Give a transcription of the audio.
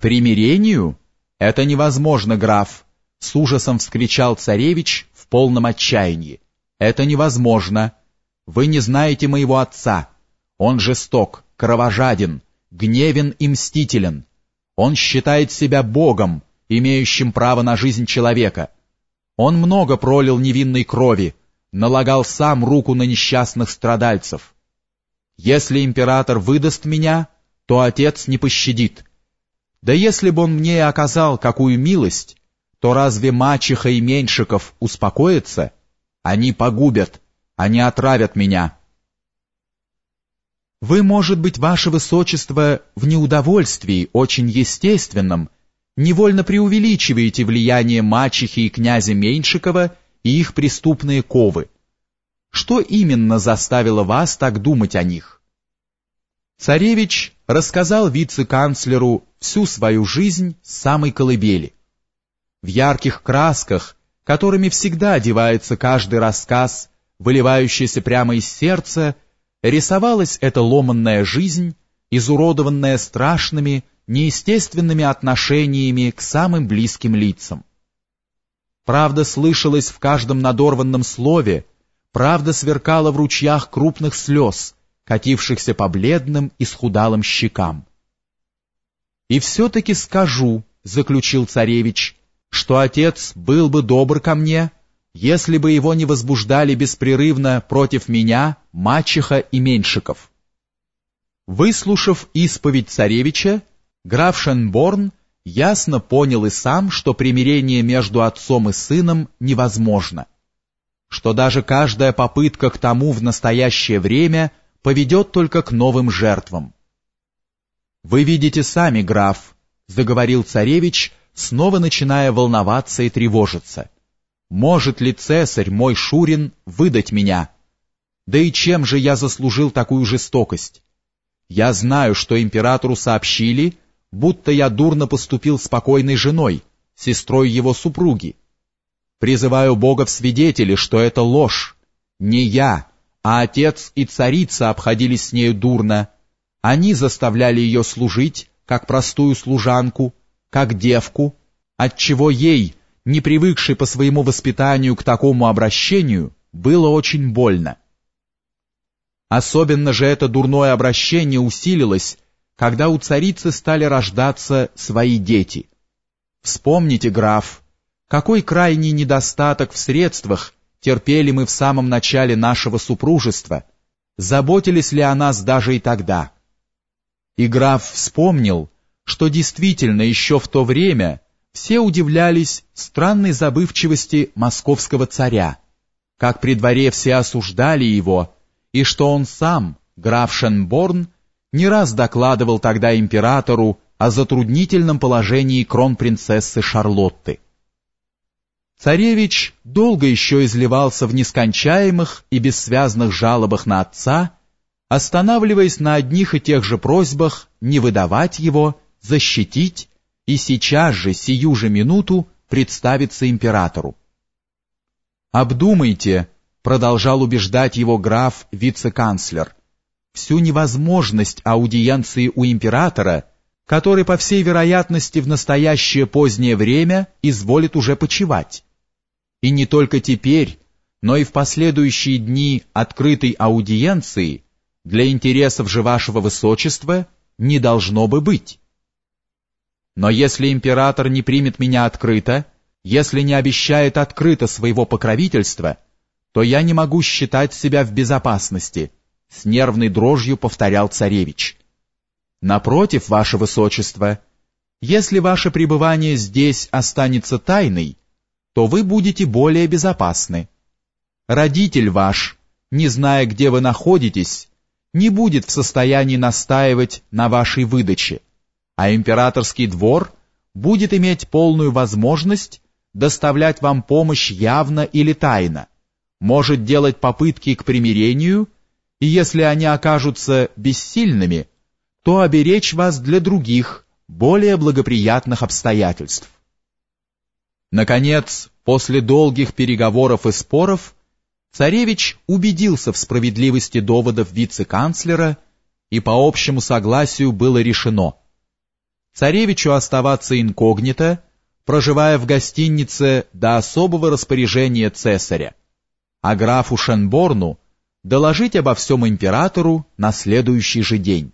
примирению? Это невозможно, граф, с ужасом вскричал царевич в полном отчаянии. Это невозможно. Вы не знаете моего отца. Он жесток, кровожаден, гневен и мстителен. Он считает себя богом, имеющим право на жизнь человека. Он много пролил невинной крови, налагал сам руку на несчастных страдальцев. Если император выдаст меня, то отец не пощадит. Да если бы он мне оказал какую милость, то разве мачеха и меньшиков успокоятся? Они погубят, они отравят меня. Вы, может быть, ваше высочество, в неудовольствии, очень естественном, невольно преувеличиваете влияние мачехи и князя Меньшикова и их преступные ковы. Что именно заставило вас так думать о них? Царевич рассказал вице-канцлеру всю свою жизнь с самой колыбели. В ярких красках, которыми всегда одевается каждый рассказ, выливающийся прямо из сердца, рисовалась эта ломанная жизнь, изуродованная страшными, неестественными отношениями к самым близким лицам. Правда слышалась в каждом надорванном слове, правда сверкала в ручьях крупных слез, катившихся по бледным и схудалым щекам. «И все-таки скажу», — заключил царевич, что отец был бы добр ко мне, если бы его не возбуждали беспрерывно против меня мачеха и меньшиков. Выслушав исповедь царевича, граф Шенборн ясно понял и сам, что примирение между отцом и сыном невозможно, что даже каждая попытка к тому в настоящее время поведет только к новым жертвам. «Вы видите сами, граф», — заговорил царевич, снова начиная волноваться и тревожиться. «Может ли цесарь, мой Шурин, выдать меня? Да и чем же я заслужил такую жестокость? Я знаю, что императору сообщили, будто я дурно поступил с покойной женой, сестрой его супруги. Призываю Бога в свидетели, что это ложь. Не я, а отец и царица обходились с нею дурно. Они заставляли ее служить, как простую служанку, как девку, отчего ей, не привыкшей по своему воспитанию к такому обращению, было очень больно. Особенно же это дурное обращение усилилось, когда у царицы стали рождаться свои дети. Вспомните, граф, какой крайний недостаток в средствах терпели мы в самом начале нашего супружества, заботились ли о нас даже и тогда. И граф вспомнил, что действительно еще в то время все удивлялись странной забывчивости московского царя, как при дворе все осуждали его, и что он сам, граф Шенборн, не раз докладывал тогда императору о затруднительном положении кронпринцессы Шарлотты. Царевич долго еще изливался в нескончаемых и бессвязных жалобах на отца, останавливаясь на одних и тех же просьбах не выдавать его защитить и сейчас же, сию же минуту, представиться императору. «Обдумайте», — продолжал убеждать его граф вице-канцлер, «всю невозможность аудиенции у императора, который, по всей вероятности, в настоящее позднее время изволит уже почивать. И не только теперь, но и в последующие дни открытой аудиенции для интересов же вашего высочества не должно бы быть. Но если император не примет меня открыто, если не обещает открыто своего покровительства, то я не могу считать себя в безопасности, с нервной дрожью повторял царевич. Напротив, ваше высочество, если ваше пребывание здесь останется тайной, то вы будете более безопасны. Родитель ваш, не зная, где вы находитесь, не будет в состоянии настаивать на вашей выдаче а императорский двор будет иметь полную возможность доставлять вам помощь явно или тайно, может делать попытки к примирению, и если они окажутся бессильными, то оберечь вас для других, более благоприятных обстоятельств. Наконец, после долгих переговоров и споров, царевич убедился в справедливости доводов вице-канцлера, и по общему согласию было решено – царевичу оставаться инкогнито, проживая в гостинице до особого распоряжения цесаря, а графу Шенборну доложить обо всем императору на следующий же день.